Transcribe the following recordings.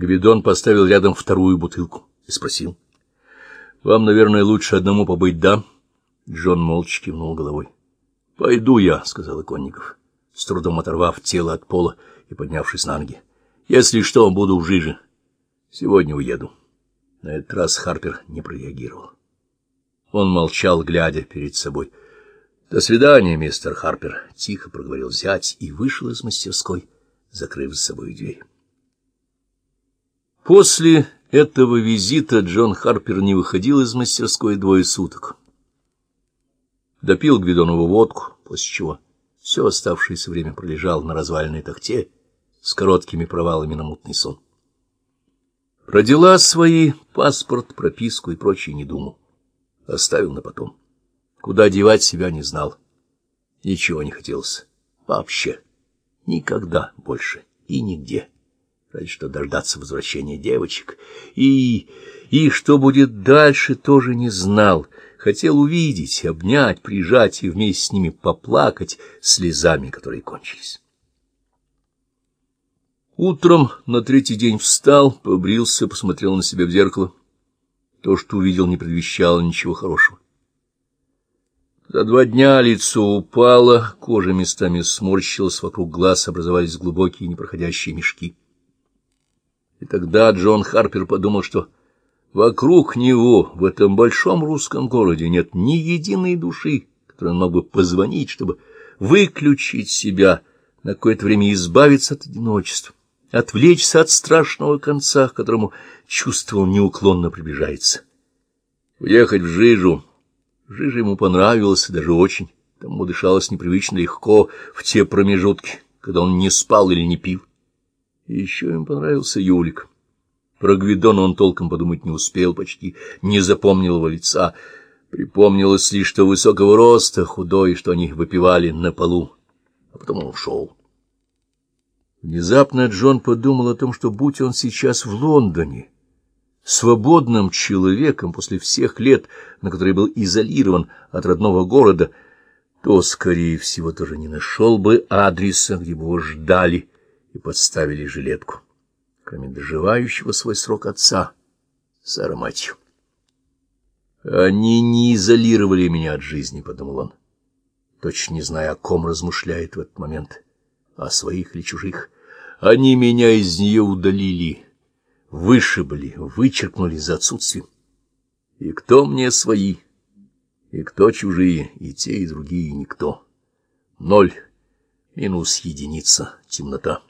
Гвидон поставил рядом вторую бутылку и спросил. — Вам, наверное, лучше одному побыть, да? Джон молча кивнул головой. — Пойду я, — сказал Иконников, с трудом оторвав тело от пола и поднявшись на ноги. — Если что, буду в жиже. Сегодня уеду. На этот раз Харпер не прореагировал. Он молчал, глядя перед собой. — До свидания, мистер Харпер, — тихо проговорил зять и вышел из мастерской, закрыв за собой дверь. После этого визита Джон Харпер не выходил из мастерской двое суток. Допил Гвидонову водку, после чего все оставшееся время пролежал на развальной тахте с короткими провалами на мутный сон. Родила свои паспорт, прописку и прочее не думал. Оставил на потом. Куда девать себя не знал. Ничего не хотелось. Вообще. Никогда больше. И нигде. Разве что дождаться возвращения девочек. И... и что будет дальше, тоже не знал. Хотел увидеть, обнять, прижать и вместе с ними поплакать слезами, которые кончились. Утром на третий день встал, побрился, посмотрел на себя в зеркало. То, что увидел, не предвещало ничего хорошего. За два дня лицо упало, кожа местами сморщилась, вокруг глаз образовались глубокие непроходящие мешки. И тогда Джон Харпер подумал, что вокруг него, в этом большом русском городе, нет ни единой души, которой он мог бы позвонить, чтобы выключить себя, на какое-то время избавиться от одиночества отвлечься от страшного конца, к которому чувствовал неуклонно приближается. Уехать в Жижу. Жижа ему понравилась, даже очень. Там ему дышалось непривычно легко в те промежутки, когда он не спал или не пил. И еще им понравился Юлик. Про Гвидона он толком подумать не успел, почти не запомнил его лица. Припомнилось лишь, что высокого роста, худой, что они выпивали на полу. А потом он ушел. Внезапно Джон подумал о том, что будь он сейчас в Лондоне, свободным человеком после всех лет, на которые был изолирован от родного города, то, скорее всего, тоже не нашел бы адреса, где бы его ждали и подставили жилетку, кроме доживающего свой срок отца, сэра Матью. «Они не изолировали меня от жизни», — подумал он, точно не зная, о ком размышляет в этот момент о своих или чужих. Они меня из нее удалили, вышибли, вычеркнули за отсутствием. И кто мне свои, и кто чужие, и те, и другие никто. Ноль минус единица, темнота.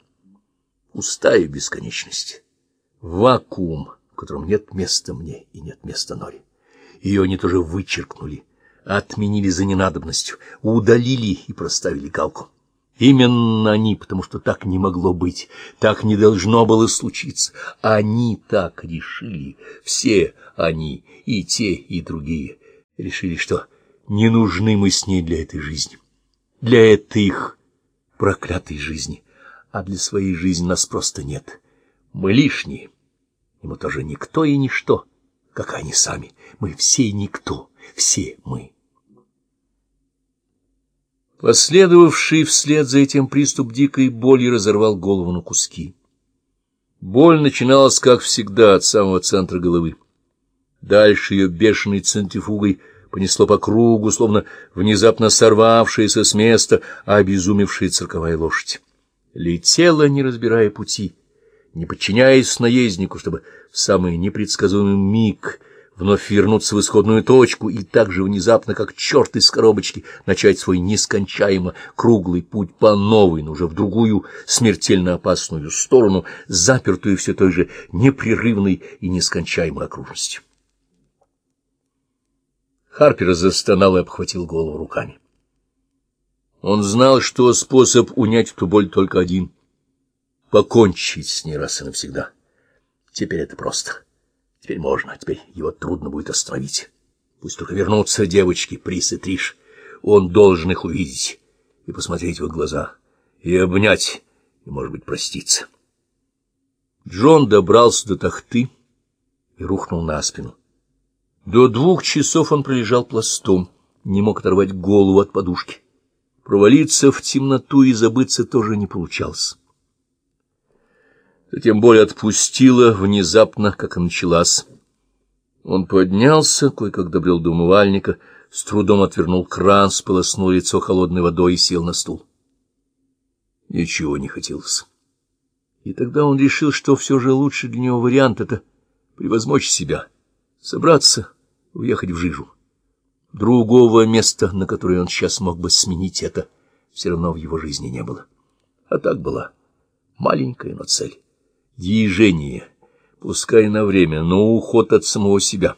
Пустая бесконечность. Вакуум, в котором нет места мне и нет места Норе. Ее они тоже вычеркнули, отменили за ненадобностью, удалили и проставили галку. Именно они, потому что так не могло быть, так не должно было случиться. Они так решили, все они, и те, и другие, решили, что не нужны мы с ней для этой жизни, для этой их проклятой жизни, а для своей жизни нас просто нет. Мы лишние, мы тоже никто и ничто, как они сами. Мы все никто, все мы. Последовавший вслед за этим приступ дикой боли разорвал голову на куски. Боль начиналась, как всегда, от самого центра головы. Дальше ее бешеной центифугой понесло по кругу, словно внезапно сорвавшаяся с места, обезумевшая цирковая лошадь. Летела, не разбирая пути, не подчиняясь наезднику, чтобы в самый непредсказуемый миг — вновь вернуться в исходную точку и так же внезапно, как черт из коробочки, начать свой нескончаемо круглый путь по новой, но уже в другую смертельно опасную сторону, запертую все той же непрерывной и нескончаемой окружностью. Харпер застонал и обхватил голову руками. Он знал, что способ унять эту боль только один — покончить с ней раз и навсегда. Теперь это просто — Теперь можно, теперь его трудно будет остановить. Пусть только вернутся девочки, Прис и Триш. Он должен их увидеть и посмотреть в их глаза, и обнять, и, может быть, проститься. Джон добрался до тахты и рухнул на спину. До двух часов он пролежал пластом, не мог оторвать голову от подушки. Провалиться в темноту и забыться тоже не получалось. Затем боль отпустила внезапно, как и началась. Он поднялся, кое-как добрел до умывальника, с трудом отвернул кран, сполоснул лицо холодной водой и сел на стул. Ничего не хотелось. И тогда он решил, что все же лучший для него вариант — это превозмочь себя, собраться, уехать в Жижу. Другого места, на которое он сейчас мог бы сменить это, все равно в его жизни не было. А так была маленькая, но цель. Движение, пускай на время, но уход от самого себя.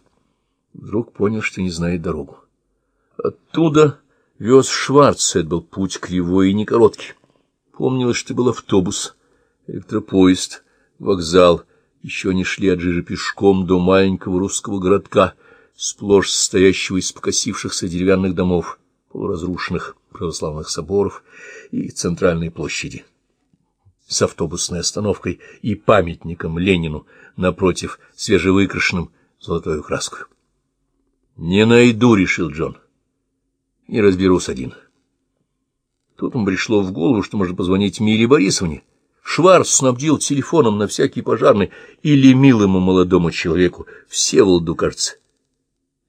Вдруг понял, что не знает дорогу. Оттуда вез Шварц, это был путь кривой и не короткий. Помнилось, что был автобус, электропоезд, вокзал. Еще не шли от Жижи пешком до маленького русского городка, сплошь состоящего из покосившихся деревянных домов, полуразрушенных православных соборов и центральной площади с автобусной остановкой и памятником Ленину напротив свежевыкрашенным золотой краской. «Не найду», — решил Джон. «Не разберусь один». Тут ему пришло в голову, что можно позвонить Мире Борисовне. Шварц снабдил телефоном на всякий пожарный или милому молодому человеку, Всеволоду, кажется.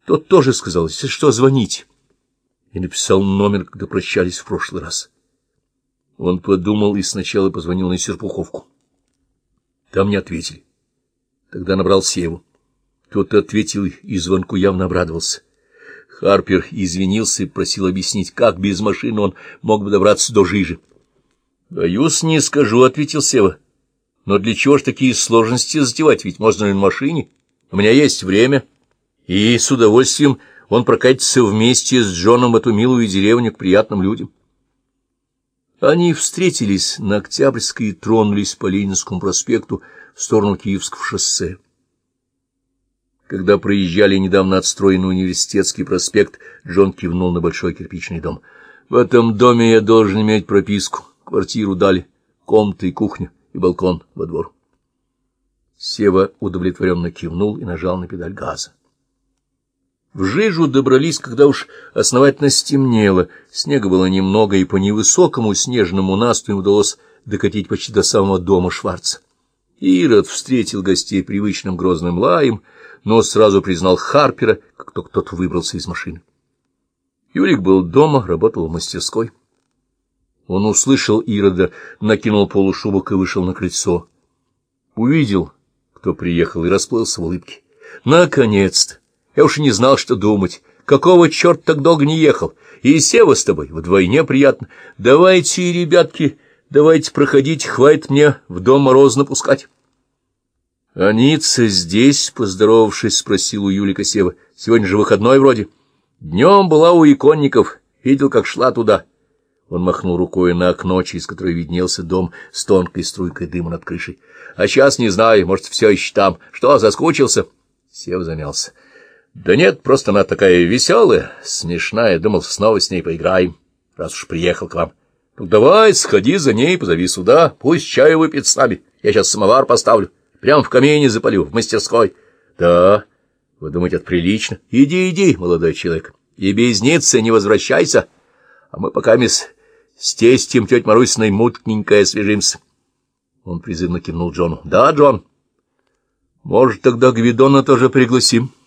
Тот тоже сказал, если что, звонить. И написал номер, когда прощались в прошлый раз. Он подумал и сначала позвонил на Серпуховку. Там не ответили. Тогда набрал Севу. Тот ответил и звонку явно обрадовался. Харпер извинился и просил объяснить, как без машины он мог бы добраться до Жижи. — Боюсь, не скажу, — ответил Сева. — Но для чего ж такие сложности затевать, ведь можно и на машине. У меня есть время, и с удовольствием он прокатится вместе с Джоном эту милую деревню к приятным людям. Они встретились на Октябрьской и тронулись по Ленинскому проспекту в сторону Киевского шоссе. Когда проезжали недавно отстроенный университетский проспект, Джон кивнул на большой кирпичный дом. «В этом доме я должен иметь прописку. Квартиру дали, комнаты и кухню, и балкон во двор». Сева удовлетворенно кивнул и нажал на педаль газа. В Жижу добрались, когда уж основательно стемнело, снега было немного, и по невысокому снежному насту им удалось докатить почти до самого дома Шварца. Ирод встретил гостей привычным грозным лаем, но сразу признал Харпера, как только тот выбрался из машины. Юрик был дома, работал в мастерской. Он услышал Ирода, накинул полушубок и вышел на крыльцо. Увидел, кто приехал, и расплылся в улыбке. Наконец-то! Я уж не знал, что думать. Какого черта так долго не ехал? И Сева с тобой вдвойне приятно. Давайте, ребятки, давайте проходить, хватит мне в дом морозно пускать. — Аница здесь, — поздоровавшись, спросил у Юлика Сева. — Сегодня же выходной вроде. Днем была у иконников, видел, как шла туда. Он махнул рукой на окно, через которое виднелся дом с тонкой струйкой дыма над крышей. — А сейчас не знаю, может, все еще там. Что, заскучился? Сев замялся. — Да нет, просто она такая веселая, смешная. Думал, снова с ней поиграем, раз уж приехал к вам. Ну, давай, сходи за ней, позови сюда, пусть чаю выпьет с нами. Я сейчас самовар поставлю. Прямо в камине запалю, в мастерской. Да, вы думаете, это прилично? Иди, иди, молодой человек, и без ницы не возвращайся. А мы пока мисс с тестем тетя Марусиной мутненько освежимся. Он призывно кивнул Джону. Да, Джон. Может, тогда Гвидона тоже пригласим? —